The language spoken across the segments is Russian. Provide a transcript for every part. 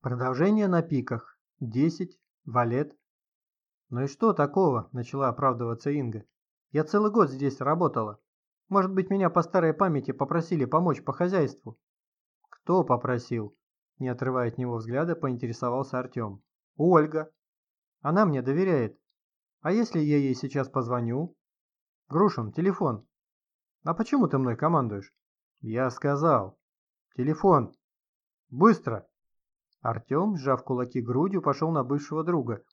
Продолжение на пиках. Десять. Валет. «Ну и что такого?» – начала оправдываться Инга. «Я целый год здесь работала. Может быть, меня по старой памяти попросили помочь по хозяйству?» «Кто попросил?» – не отрывая от него взгляда, поинтересовался Артем. «Ольга. Она мне доверяет. А если я ей сейчас позвоню?» «Грушин, телефон». «А почему ты мной командуешь?» «Я сказал. Телефон. Быстро!» Артем, сжав кулаки грудью, пошел на бывшего друга –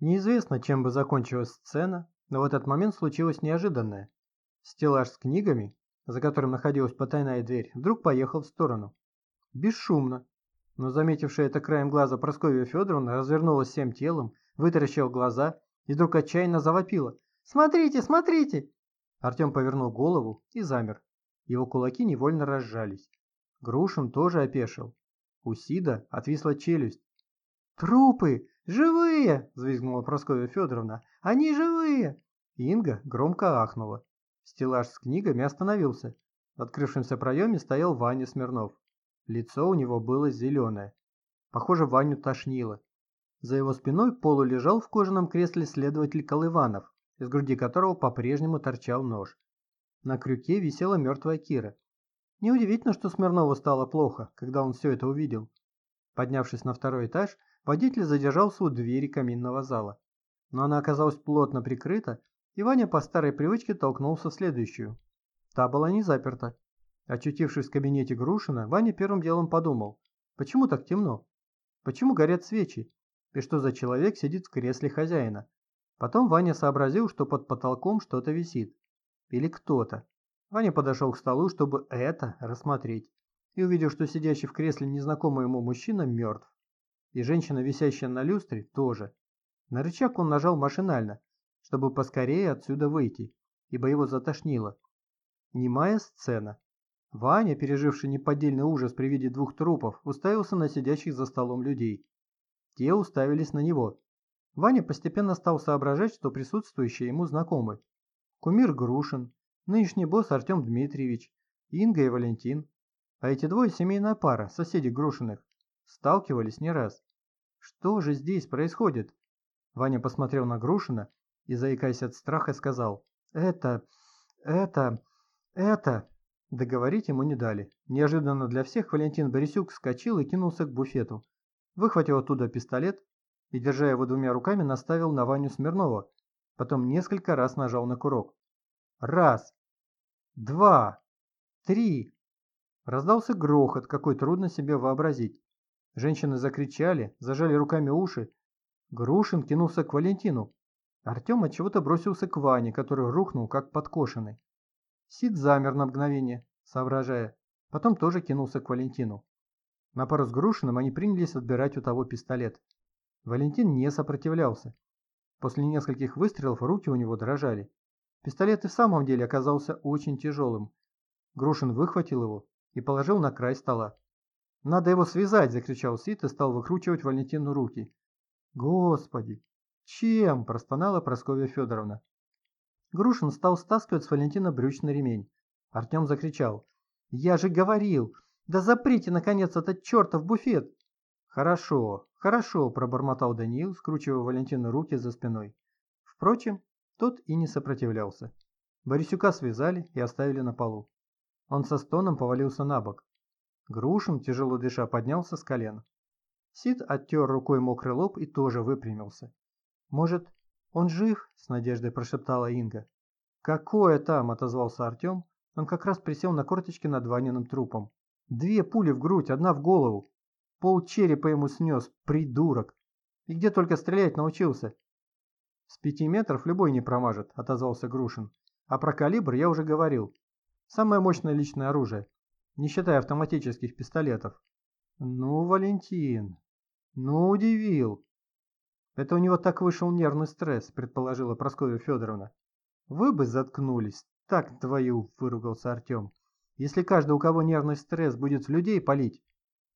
Неизвестно, чем бы закончилась сцена, но в этот момент случилось неожиданное. Стеллаж с книгами, за которым находилась потайная дверь, вдруг поехал в сторону. Бесшумно. Но заметившая это краем глаза Прасковья Федоровна развернулась всем телом, вытаращила глаза и вдруг отчаянно завопила. «Смотрите, смотрите!» Артем повернул голову и замер. Его кулаки невольно разжались. Грушин тоже опешил. У Сида отвисла челюсть. «Трупы! «Живые!» – взвизгнула Прасковья Федоровна. «Они живые!» Инга громко ахнула. Стеллаж с книгами остановился. В открывшемся проеме стоял Ваня Смирнов. Лицо у него было зеленое. Похоже, Ваню тошнило. За его спиной полу лежал в кожаном кресле следователь Колыванов, из груди которого по-прежнему торчал нож. На крюке висела мертвая Кира. Неудивительно, что Смирнову стало плохо, когда он все это увидел. Поднявшись на второй этаж, Водитель задержался у двери каминного зала. Но она оказалась плотно прикрыта, и Ваня по старой привычке толкнулся в следующую. Та была не заперта. Очутившись в кабинете Грушина, Ваня первым делом подумал, почему так темно? Почему горят свечи? И что за человек сидит в кресле хозяина? Потом Ваня сообразил, что под потолком что-то висит. Или кто-то. Ваня подошел к столу, чтобы это рассмотреть. И увидел, что сидящий в кресле незнакомый ему мужчина мертв. И женщина, висящая на люстре, тоже. На рычаг он нажал машинально, чтобы поскорее отсюда выйти, ибо его затошнило. Немая сцена. Ваня, переживший неподдельный ужас при виде двух трупов, уставился на сидящих за столом людей. Те уставились на него. Ваня постепенно стал соображать, что присутствующие ему знакомы. Кумир Грушин, нынешний босс Артем Дмитриевич, Инга и Валентин. А эти двое семейная пара, соседи Грушиных. Сталкивались не раз. Что же здесь происходит? Ваня посмотрел на Грушина и, заикаясь от страха, сказал «Это... это... это...» Договорить ему не дали. Неожиданно для всех Валентин Борисюк вскочил и кинулся к буфету. Выхватил оттуда пистолет и, держа его двумя руками, наставил на Ваню Смирнова. Потом несколько раз нажал на курок. Раз, два, три. Раздался грохот, какой трудно себе вообразить. Женщины закричали, зажали руками уши. Грушин кинулся к Валентину. Артем от чего-то бросился к Ване, который рухнул, как подкошенный. Сид замер на мгновение, соображая. Потом тоже кинулся к Валентину. На пару с Грушиным они принялись отбирать у того пистолет. Валентин не сопротивлялся. После нескольких выстрелов руки у него дрожали. Пистолет и в самом деле оказался очень тяжелым. Грушин выхватил его и положил на край стола. «Надо его связать!» – закричал Сит и стал выкручивать Валентину руки. «Господи! Чем?» – простонала Прасковья Федоровна. Грушин стал стаскивать с Валентина брючный ремень. Артем закричал. «Я же говорил! Да заприте, наконец, этот чертов буфет!» «Хорошо, хорошо!» – пробормотал Даниил, скручивая Валентину руки за спиной. Впрочем, тот и не сопротивлялся. Борисюка связали и оставили на полу. Он со стоном повалился на бок. Грушин, тяжело дыша, поднялся с колен. Сид оттер рукой мокрый лоб и тоже выпрямился. «Может, он жив?» – с надеждой прошептала Инга. «Какое там?» – отозвался Артем. Он как раз присел на корточки над Ваниным трупом. «Две пули в грудь, одна в голову. Пол черепа ему снес, придурок. И где только стрелять научился?» «С пяти метров любой не промажет», – отозвался Грушин. «А про калибр я уже говорил. Самое мощное личное оружие не считая автоматических пистолетов. Ну, Валентин, ну удивил. Это у него так вышел нервный стресс, предположила Прасковья Федоровна. Вы бы заткнулись, так твою, выругался Артем. Если каждый, у кого нервный стресс, будет в людей палить.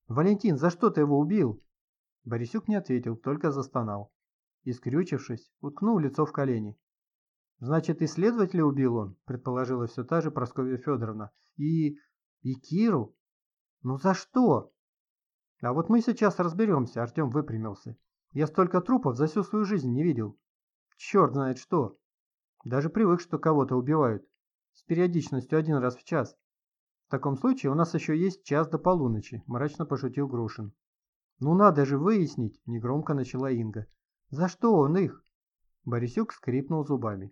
Валентин, за что ты его убил? Борисюк не ответил, только застонал. И, скрючившись, уткнул лицо в колени. «Значит, исследователя убил он», — предположила все та же Прасковья Федоровна. «И и Киру? Ну за что? А вот мы сейчас разберемся, Артем выпрямился. Я столько трупов за всю свою жизнь не видел. Черт знает что. Даже привык, что кого-то убивают. С периодичностью один раз в час. В таком случае у нас еще есть час до полуночи, мрачно пошутил Грушин. Ну надо же выяснить, негромко начала Инга. За что он их? Борисюк скрипнул зубами.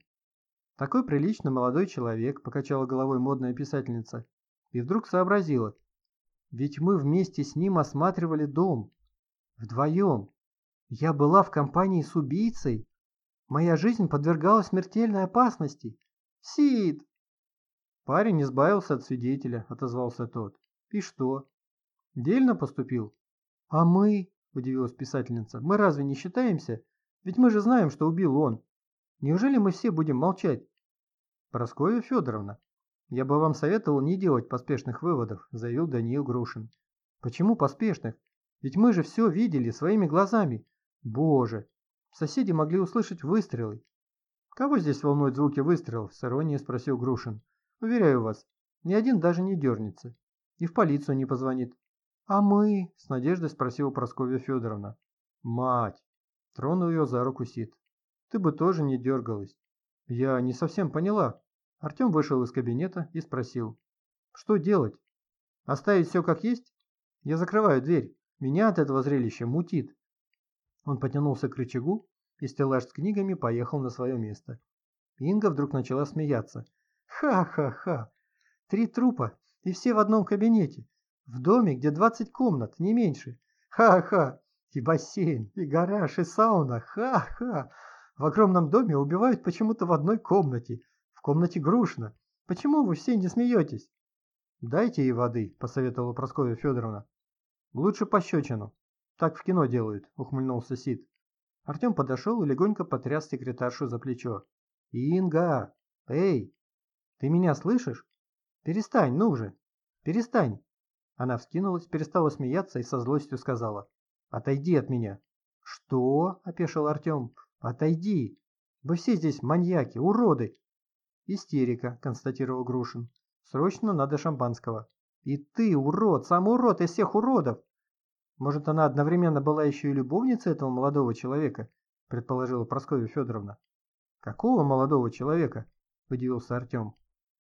Такой приличный молодой человек, покачала головой модная писательница, и вдруг сообразила. Ведь мы вместе с ним осматривали дом. Вдвоем. Я была в компании с убийцей. Моя жизнь подвергалась смертельной опасности. Сид! Парень избавился от свидетеля, отозвался тот. И что? Дельно поступил? А мы, удивилась писательница, мы разве не считаемся? Ведь мы же знаем, что убил он. Неужели мы все будем молчать? Прасковья Федоровна, я бы вам советовал не делать поспешных выводов, заявил Даниил Грушин. Почему поспешных? Ведь мы же все видели своими глазами. Боже, соседи могли услышать выстрелы. Кого здесь волнуют звуки выстрелов? С иронией спросил Грушин. Уверяю вас, ни один даже не дернется. И в полицию не позвонит. А мы? С надеждой спросила Прасковья Федоровна. Мать! Тронул ее за руку Сид. Ты бы тоже не дергалась. Я не совсем поняла. Артем вышел из кабинета и спросил. Что делать? Оставить все как есть? Я закрываю дверь. Меня от этого зрелища мутит. Он потянулся к рычагу, и стеллаж с книгами поехал на свое место. Инга вдруг начала смеяться. Ха-ха-ха! Три трупа, и все в одном кабинете. В доме, где 20 комнат, не меньше. Ха-ха! И бассейн, и гараж, и сауна. Ха-ха! В огромном доме убивают почему-то в одной комнате. В комнате грушно. Почему вы все не смеетесь? Дайте ей воды, посоветовала Прасковья Федоровна. Лучше пощечину. Так в кино делают, ухмыльнулся Сид. Артем подошел и легонько потряс секретаршу за плечо. «Инга! Эй! Ты меня слышишь? Перестань, ну же! Перестань!» Она вскинулась, перестала смеяться и со злостью сказала. «Отойди от меня!» «Что?» – опешил Артем. «Отойди! Вы все здесь маньяки, уроды!» «Истерика», – констатировал Грушин. «Срочно надо шампанского». «И ты, урод, сам урод из всех уродов!» Может, она одновременно была еще и любовницей этого молодого человека, предположила Прасковья Федоровна. Какого молодого человека? Удивился Артем.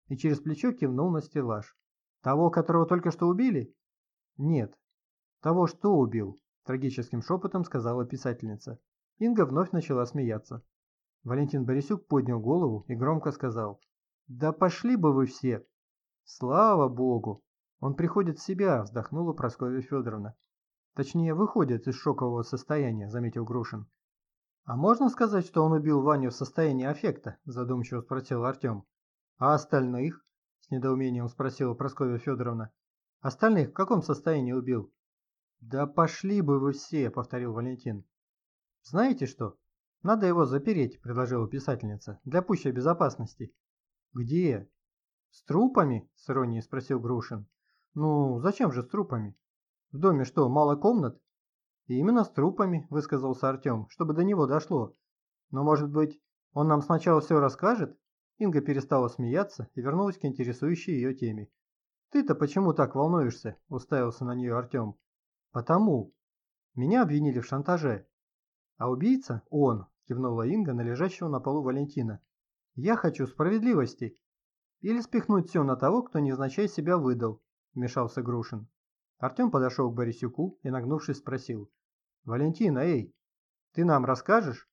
И через плечо кивнул на стеллаж. Того, которого только что убили? Нет. Того, что убил, трагическим шепотом сказала писательница. Инга вновь начала смеяться. Валентин Борисюк поднял голову и громко сказал. «Да пошли бы вы все!» «Слава Богу!» «Он приходит в себя», вздохнула Прасковья Федоровна. Точнее, выходит из шокового состояния, заметил Грушин. А можно сказать, что он убил Ваню в состоянии аффекта? Задумчиво спросил Артем. А остальных? С недоумением спросила Прасковья Федоровна. Остальных в каком состоянии убил? Да пошли бы вы все, повторил Валентин. Знаете что? Надо его запереть, предложила писательница, для пущей безопасности. Где? С трупами? С иронией спросил Грушин. Ну, зачем же с трупами? В доме что, мало комнат? И именно с трупами, высказался Артем, чтобы до него дошло. Но может быть, он нам сначала все расскажет? Инга перестала смеяться и вернулась к интересующей ее теме. «Ты-то почему так волнуешься?» – уставился на нее Артем. «Потому. Меня обвинили в шантаже. А убийца – он», – кивнула Инга на лежащего на полу Валентина. «Я хочу справедливости. Или спихнуть все на того, кто невзначай себя выдал», – вмешался Грушин. Артем подошел к Борисюку и, нагнувшись, спросил. «Валентина, эй, ты нам расскажешь?»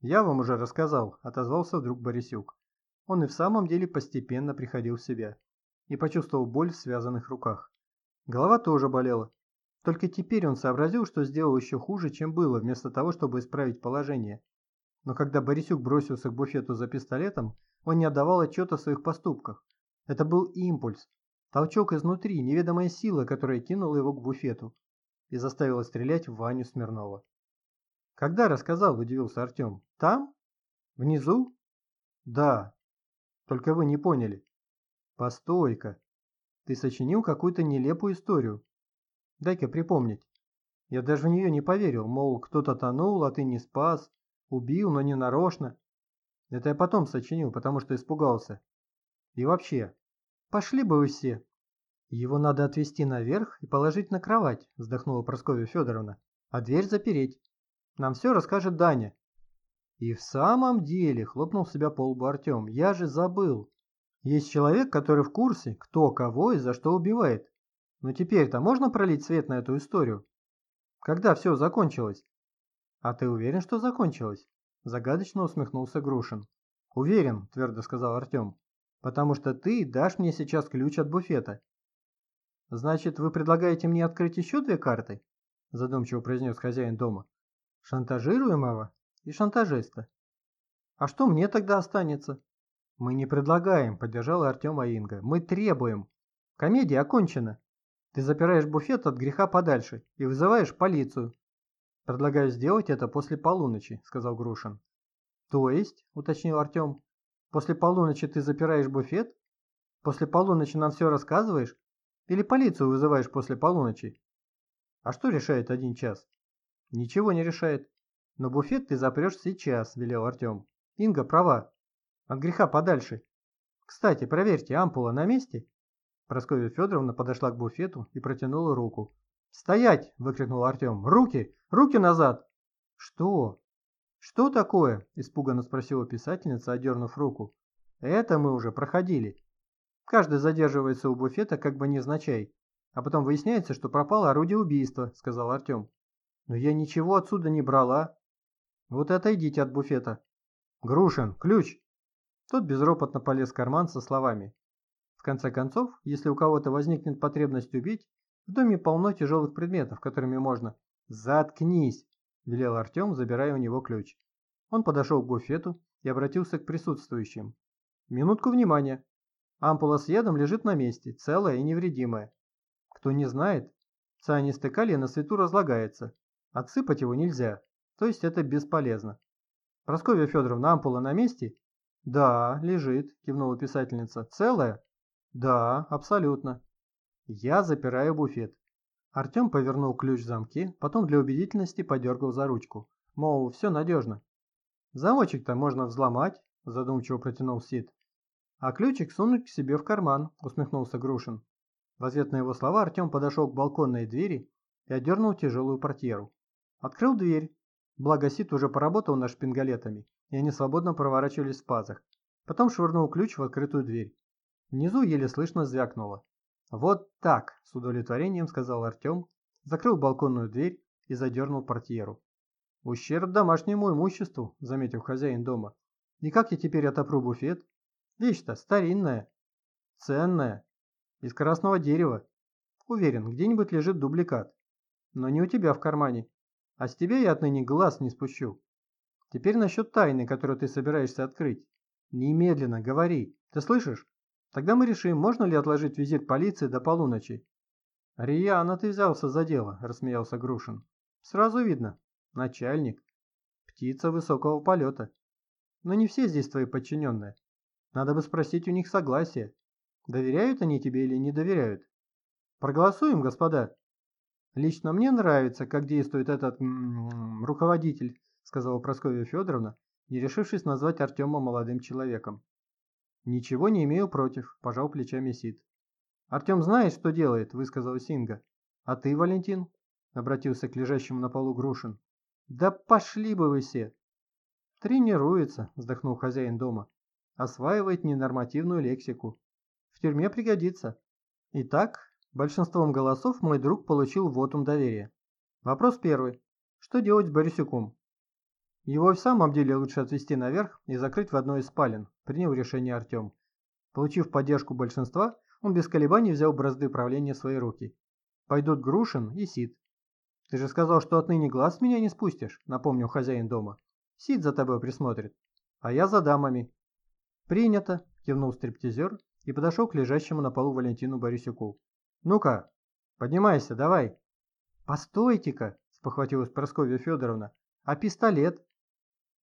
«Я вам уже рассказал», – отозвался вдруг Борисюк. Он и в самом деле постепенно приходил в себя и почувствовал боль в связанных руках. Голова тоже болела. Только теперь он сообразил, что сделал еще хуже, чем было, вместо того, чтобы исправить положение. Но когда Борисюк бросился к буфету за пистолетом, он не отдавал отчета в своих поступках. Это был импульс, Толчок изнутри, неведомая сила, которая кинула его к буфету и заставила стрелять в Ваню Смирнова. «Когда рассказал?» – удивился Артем. «Там? Внизу?» «Да. Только вы не поняли». «Постой-ка. Ты сочинил какую-то нелепую историю. Дай-ка припомнить. Я даже в нее не поверил, мол, кто-то тонул, а ты не спас, убил, но не нарочно. Это я потом сочинил, потому что испугался. И вообще, Пошли бы вы все. Его надо отвезти наверх и положить на кровать, вздохнула Прасковья Федоровна, а дверь запереть. Нам все расскажет Даня. И в самом деле, хлопнул себя по лбу Артем, я же забыл. Есть человек, который в курсе, кто кого и за что убивает. Но теперь-то можно пролить свет на эту историю? Когда все закончилось? А ты уверен, что закончилось? Загадочно усмехнулся Грушин. Уверен, твердо сказал Артем. Потому что ты дашь мне сейчас ключ от буфета. Значит, вы предлагаете мне открыть еще две карты? Задумчиво произнес хозяин дома. Шантажируемого и шантажиста. А что мне тогда останется? Мы не предлагаем, поддержала Артема Инга. Мы требуем. Комедия окончена. Ты запираешь буфет от греха подальше и вызываешь полицию. Предлагаю сделать это после полуночи, сказал Грушин. То есть, уточнил Артем, после полуночи ты запираешь буфет? После полуночи нам все рассказываешь? Или полицию вызываешь после полуночи? А что решает один час? Ничего не решает. Но буфет ты запрешь сейчас, велел Артем. Инга права. От греха подальше. Кстати, проверьте, ампула на месте? Прасковья Федоровна подошла к буфету и протянула руку. «Стоять!» – выкрикнул Артем. «Руки! Руки назад!» «Что?» «Что такое?» – испуганно спросила писательница, одернув руку. «Это мы уже проходили. Каждый задерживается у буфета как бы невзначай. А потом выясняется, что пропало орудие убийства, сказал Артем. Но я ничего отсюда не брала. Вот и отойдите от буфета. Грушин, ключ! Тот безропотно полез в карман со словами. Конце концов, если у кого-то возникнет потребность убить, в доме полно тяжелых предметов, которыми можно... Заткнись! Велел Артем, забирая у него ключ. Он подошел к буфету и обратился к присутствующим. Минутку внимания. Ампула с ядом лежит на месте, целая и невредимая. Кто не знает, цианистый калий на свету разлагается. Отсыпать его нельзя, то есть это бесполезно. Прасковья Федоровна, ампула на месте? Да, лежит, кивнула писательница. Целая? Да, абсолютно. Я запираю буфет. Артем повернул ключ в замке, потом для убедительности подергал за ручку. Мол, все надежно. Замочек-то можно взломать, задумчиво протянул Сид. А ключик сунуть к себе в карман, усмехнулся Грушин. В ответ на его слова Артем подошел к балконной двери и отдернул тяжелую портьеру. Открыл дверь. Благо Сид уже поработал над шпингалетами, и они свободно проворачивались в пазах. Потом швырнул ключ в открытую дверь. Внизу еле слышно звякнуло. «Вот так!» – с удовлетворением сказал Артем, закрыл балконную дверь и задернул портьеру. «Ущерб домашнему имуществу», – заметил хозяин дома. «И как я теперь отопру буфет?» Вещь-то старинная, ценная, из красного дерева. Уверен, где-нибудь лежит дубликат. Но не у тебя в кармане. А с тебя я отныне глаз не спущу. Теперь насчет тайны, которую ты собираешься открыть. Немедленно говори. Ты слышишь? Тогда мы решим, можно ли отложить визит полиции до полуночи. Рьяно ты взялся за дело, рассмеялся Грушин. Сразу видно. Начальник. Птица высокого полета. Но не все здесь твои подчиненные. Надо бы спросить у них согласие. Доверяют они тебе или не доверяют? Проголосуем, господа. Лично мне нравится, как действует этот м -м, руководитель, сказала Прасковья Федоровна, не решившись назвать Артема молодым человеком. Ничего не имею против, пожал плечами Сид. Артем знает, что делает, высказал Синга. А ты, Валентин? Обратился к лежащему на полу Грушин. Да пошли бы вы все. Тренируется, вздохнул хозяин дома осваивает ненормативную лексику. В тюрьме пригодится. Итак, большинством голосов мой друг получил вотум доверия. Вопрос первый. Что делать с Борисюком? Его в самом деле лучше отвезти наверх и закрыть в одной из спален, принял решение Артем. Получив поддержку большинства, он без колебаний взял бразды правления в свои руки. Пойдут Грушин и Сид. Ты же сказал, что отныне глаз с меня не спустишь, напомнил хозяин дома. Сид за тобой присмотрит, а я за дамами. «Принято!» – кивнул стриптизер и подошел к лежащему на полу Валентину Борисюку. «Ну-ка, поднимайся, давай!» «Постойте-ка!» – спохватилась Прасковья Федоровна. «А пистолет?»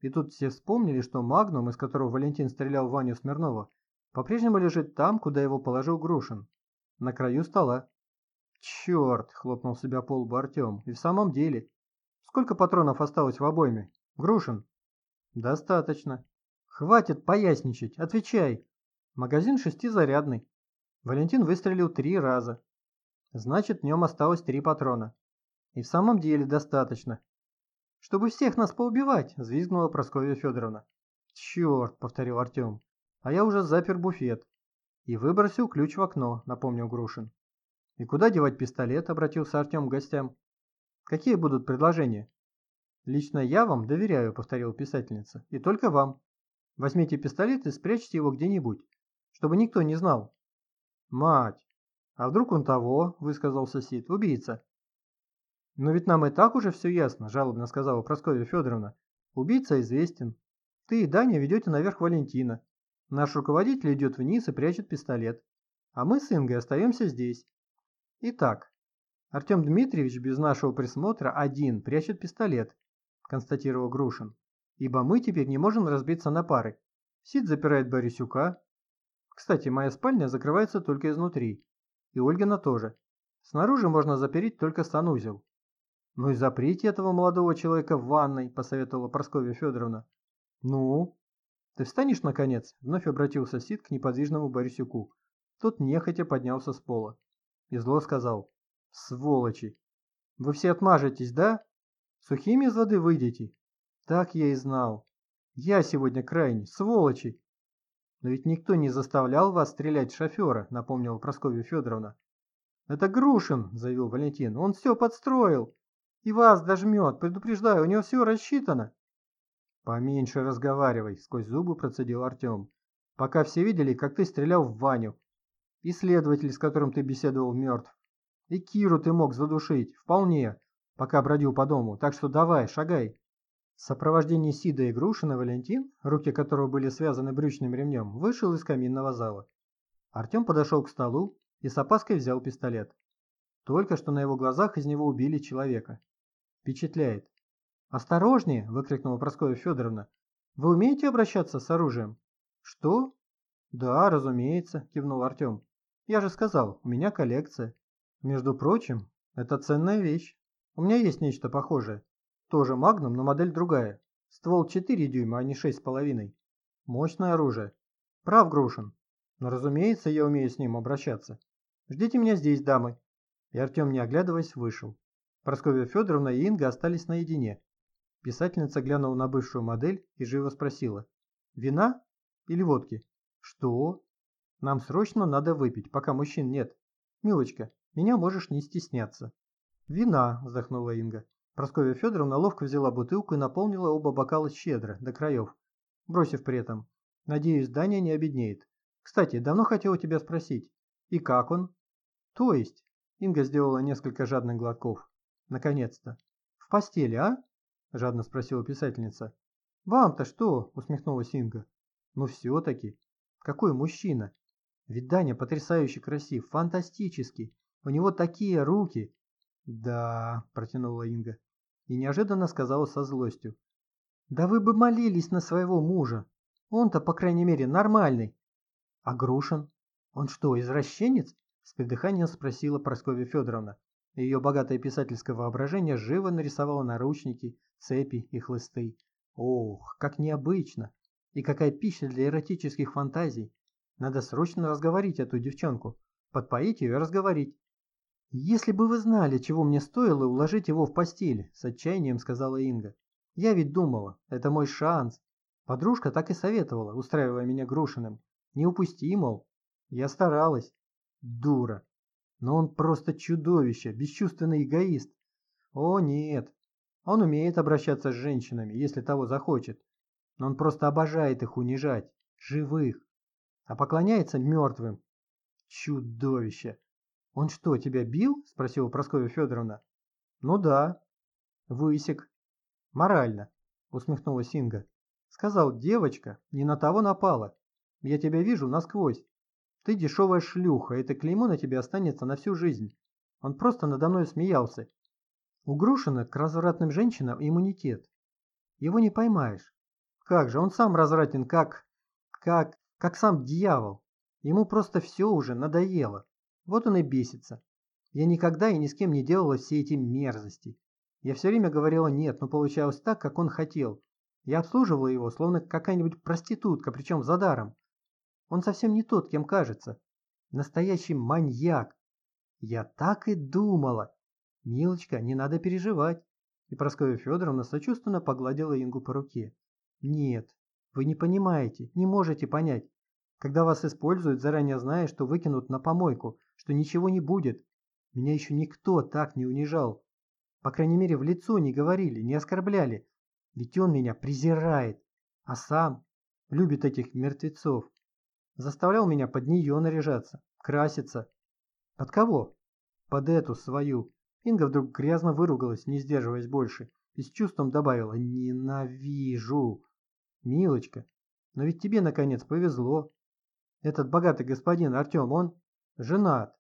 И тут все вспомнили, что магнум, из которого Валентин стрелял в Ваню Смирнова, по-прежнему лежит там, куда его положил Грушин, на краю стола. «Черт!» – хлопнул себя по лбу Артем. «И в самом деле. Сколько патронов осталось в обойме? Грушин?» «Достаточно. «Хватит поясничать, отвечай!» «Магазин шестизарядный». Валентин выстрелил три раза. Значит, в нем осталось три патрона. И в самом деле достаточно. Чтобы всех нас поубивать, взвизгнула Прасковья Федоровна. Черт, повторил Артем. А я уже запер буфет. И выбросил ключ в окно, напомнил Грушин. И куда девать пистолет, обратился Артем к гостям. Какие будут предложения? Лично я вам доверяю, повторила писательница. И только вам. Возьмите пистолет и спрячьте его где-нибудь, чтобы никто не знал. Мать! А вдруг он того, высказался Сид, убийца? Но ведь нам и так уже все ясно, жалобно сказала Прасковья Федоровна. Убийца известен. Ты и Даня ведете наверх Валентина. Наш руководитель идет вниз и прячет пистолет. А мы с Ингой остаемся здесь. Итак, Артем Дмитриевич без нашего присмотра один прячет пистолет, констатировал Грушин. Ибо мы теперь не можем разбиться на пары. Сид запирает Борисюка. Кстати, моя спальня закрывается только изнутри. И Ольгина тоже. Снаружи можно запереть только санузел. «Ну и заприте этого молодого человека в ванной», – посоветовала Прасковья Федоровна. «Ну?» «Ты встанешь, наконец?» – вновь обратился Сид к неподвижному Борисюку. Тот нехотя поднялся с пола. И зло сказал. «Сволочи! Вы все отмажетесь, да? Сухими из воды выйдете?» «Так я и знал. Я сегодня крайний. Сволочи!» «Но ведь никто не заставлял вас стрелять шофера», – напомнила Прасковья Федоровна. «Это Грушин», – заявил Валентин. «Он все подстроил. И вас дожмет. Предупреждаю, у него все рассчитано». «Поменьше разговаривай», – сквозь зубы процедил Артем. «Пока все видели, как ты стрелял в Ваню. И следователь, с которым ты беседовал, мертв. И Киру ты мог задушить, вполне, пока бродил по дому. Так что давай, шагай». В сопровождении Сида и Грушина Валентин, руки которого были связаны брючным ремнем, вышел из каминного зала. Артем подошел к столу и с опаской взял пистолет. Только что на его глазах из него убили человека. Впечатляет. «Осторожнее!» – выкрикнула Прасковья Федоровна. «Вы умеете обращаться с оружием?» «Что?» «Да, разумеется», – кивнул Артем. «Я же сказал, у меня коллекция. Между прочим, это ценная вещь. У меня есть нечто похожее. Тоже магнум, но модель другая. Ствол 4 дюйма, а не 6,5. Мощное оружие. Прав, Грушин. Но разумеется, я умею с ним обращаться. Ждите меня здесь, дамы. И Артем, не оглядываясь, вышел. Прасковья Федоровна и Инга остались наедине. Писательница глянула на бывшую модель и живо спросила. «Вина или водки?» «Что?» «Нам срочно надо выпить, пока мужчин нет. Милочка, меня можешь не стесняться». «Вина», – вздохнула Инга. Прасковья Федоровна ловко взяла бутылку и наполнила оба бокала щедро, до краев, бросив при этом. «Надеюсь, Даня не обеднеет. Кстати, давно хотела тебя спросить. И как он?» «То есть?» Инга сделала несколько жадных глотков. Наконец-то. В постели, а? Жадно спросила писательница. Вам-то что? Усмехнулась Инга. Ну все-таки. Какой мужчина? Ведь Даня потрясающе красив, фантастический. У него такие руки. Да, протянула Инга. И неожиданно сказала со злостью. Да вы бы молились на своего мужа. Он-то, по крайней мере, нормальный. А Грушин? Он что, извращенец? С придыханием спросила Прасковья Федоровна. Ее богатое писательское воображение живо нарисовало наручники, цепи и хлысты. Ох, как необычно! И какая пища для эротических фантазий! Надо срочно разговорить эту девчонку, подпоить ее и разговорить. «Если бы вы знали, чего мне стоило уложить его в постель», – с отчаянием сказала Инга. «Я ведь думала, это мой шанс. Подружка так и советовала, устраивая меня Грушиным. Не упусти, мол. Я старалась. Дура. Но он просто чудовище, бесчувственный эгоист. О нет, он умеет обращаться с женщинами, если того захочет. Но он просто обожает их унижать, живых. А поклоняется мертвым. Чудовище. Он что, тебя бил? Спросила Прасковья Федоровна. Ну да. Высек. Морально, усмехнулась Инга. Сказал, девочка, не на того напала. Я тебя вижу насквозь. Ты дешевая шлюха, это клеймо на тебе останется на всю жизнь. Он просто надо мной смеялся. У Грушина к развратным женщинам иммунитет. Его не поймаешь. Как же, он сам развратен, как... как... как сам дьявол. Ему просто все уже надоело. Вот он и бесится. Я никогда и ни с кем не делала все эти мерзости. Я все время говорила нет, но получалось так, как он хотел. Я обслуживала его, словно какая-нибудь проститутка, причем за даром. Он совсем не тот, кем кажется. Настоящий маньяк. Я так и думала. Милочка, не надо переживать. И Прасковья Федоровна сочувственно погладила Ингу по руке. Нет, вы не понимаете, не можете понять. Когда вас используют, заранее зная, что выкинут на помойку, что ничего не будет. Меня еще никто так не унижал. По крайней мере, в лицо не говорили, не оскорбляли. Ведь он меня презирает, а сам любит этих мертвецов. Заставлял меня под нее наряжаться, краситься. Под кого? Под эту свою. Инга вдруг грязно выругалась, не сдерживаясь больше, и с чувством добавила «Ненавижу». «Милочка, но ведь тебе, наконец, повезло. Этот богатый господин Артем, он женат.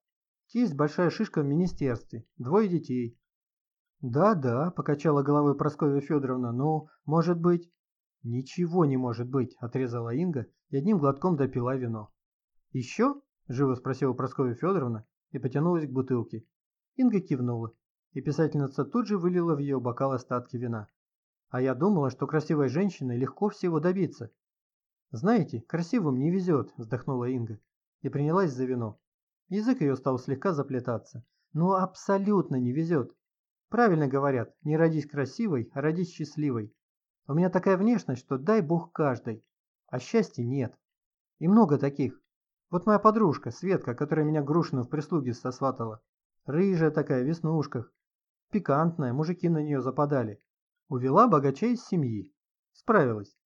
Есть большая шишка в министерстве, двое детей. «Да-да», – покачала головой Прасковья Федоровна, – «ну, может быть...» «Ничего не может быть», – отрезала Инга и одним глотком допила вино. «Еще?» – живо спросила Прасковья Федоровна и потянулась к бутылке. Инга кивнула, и писательница тут же вылила в ее бокал остатки вина. А я думала, что красивой женщиной легко всего добиться. «Знаете, красивым не везет», – вздохнула Инга и принялась за вино. Язык ее стал слегка заплетаться. «Ну, абсолютно не везет. Правильно говорят, не родись красивой, а родись счастливой. У меня такая внешность, что дай бог каждой. А счастья нет. И много таких. Вот моя подружка, Светка, которая меня Грушину в прислуге сосватала. Рыжая такая, в веснушках. Пикантная, мужики на нее западали. Увела богача из семьи. Справилась.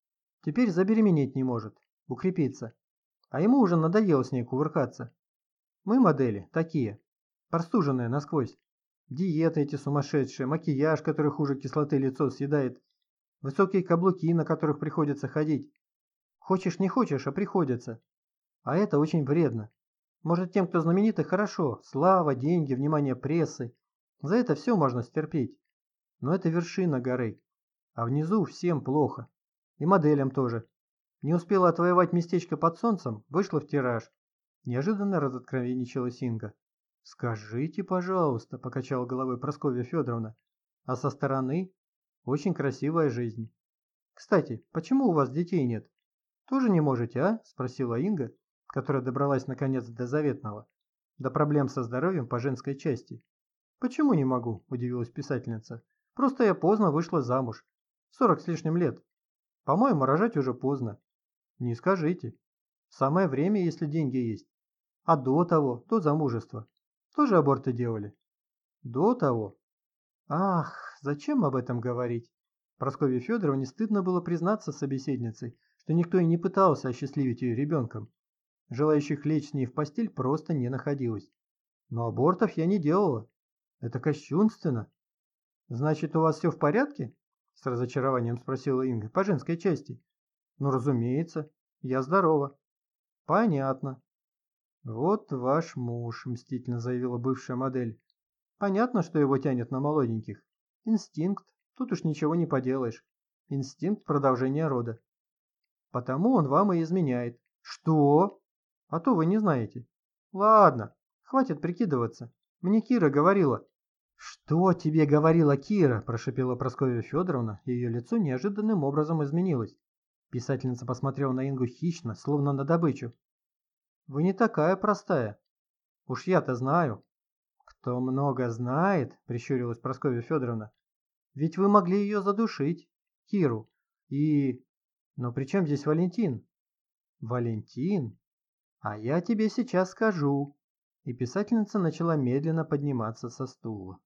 Теперь забеременеть не может. Укрепиться. А ему уже надоело с ней кувыркаться. Мы модели такие. Простуженные насквозь. Диеты эти сумасшедшие, макияж, который хуже кислоты лицо съедает, высокие каблуки, на которых приходится ходить. Хочешь не хочешь, а приходится. А это очень вредно. Может, тем, кто знаменитый, хорошо. Слава, деньги, внимание прессы. За это все можно стерпеть. Но это вершина горы. А внизу всем плохо. И моделям тоже. Не успела отвоевать местечко под солнцем, вышла в тираж. Неожиданно разоткровенничала Синга. «Скажите, пожалуйста», – покачала головой Прасковья Федоровна, – «а со стороны очень красивая жизнь. Кстати, почему у вас детей нет? Тоже не можете, а?» – спросила Инга, которая добралась наконец до заветного, до проблем со здоровьем по женской части. «Почему не могу?» – удивилась писательница. «Просто я поздно вышла замуж. Сорок с лишним лет. По-моему, рожать уже поздно». «Не скажите. Самое время, если деньги есть. А до того, до замужества, тоже аборты делали? До того? Ах, зачем об этом говорить? Прасковье Федоровне стыдно было признаться собеседницей, что никто и не пытался осчастливить ее ребенком. Желающих лечь с ней в постель просто не находилось. Но абортов я не делала. Это кощунственно. Значит, у вас все в порядке? С разочарованием спросила Инга. По женской части. Ну, разумеется. Я здорова. Понятно. «Вот ваш муж», – мстительно заявила бывшая модель. «Понятно, что его тянет на молоденьких. Инстинкт, тут уж ничего не поделаешь. Инстинкт продолжения рода. Потому он вам и изменяет». «Что?» «А то вы не знаете». «Ладно, хватит прикидываться. Мне Кира говорила». «Что тебе говорила Кира?» – прошипела Прасковья Федоровна, ее лицо неожиданным образом изменилось. Писательница посмотрела на Ингу хищно, словно на добычу. Вы не такая простая. Уж я-то знаю. Кто много знает, прищурилась Прасковья Федоровна, ведь вы могли ее задушить, Киру. И... Но при чем здесь Валентин? Валентин? А я тебе сейчас скажу. И писательница начала медленно подниматься со стула.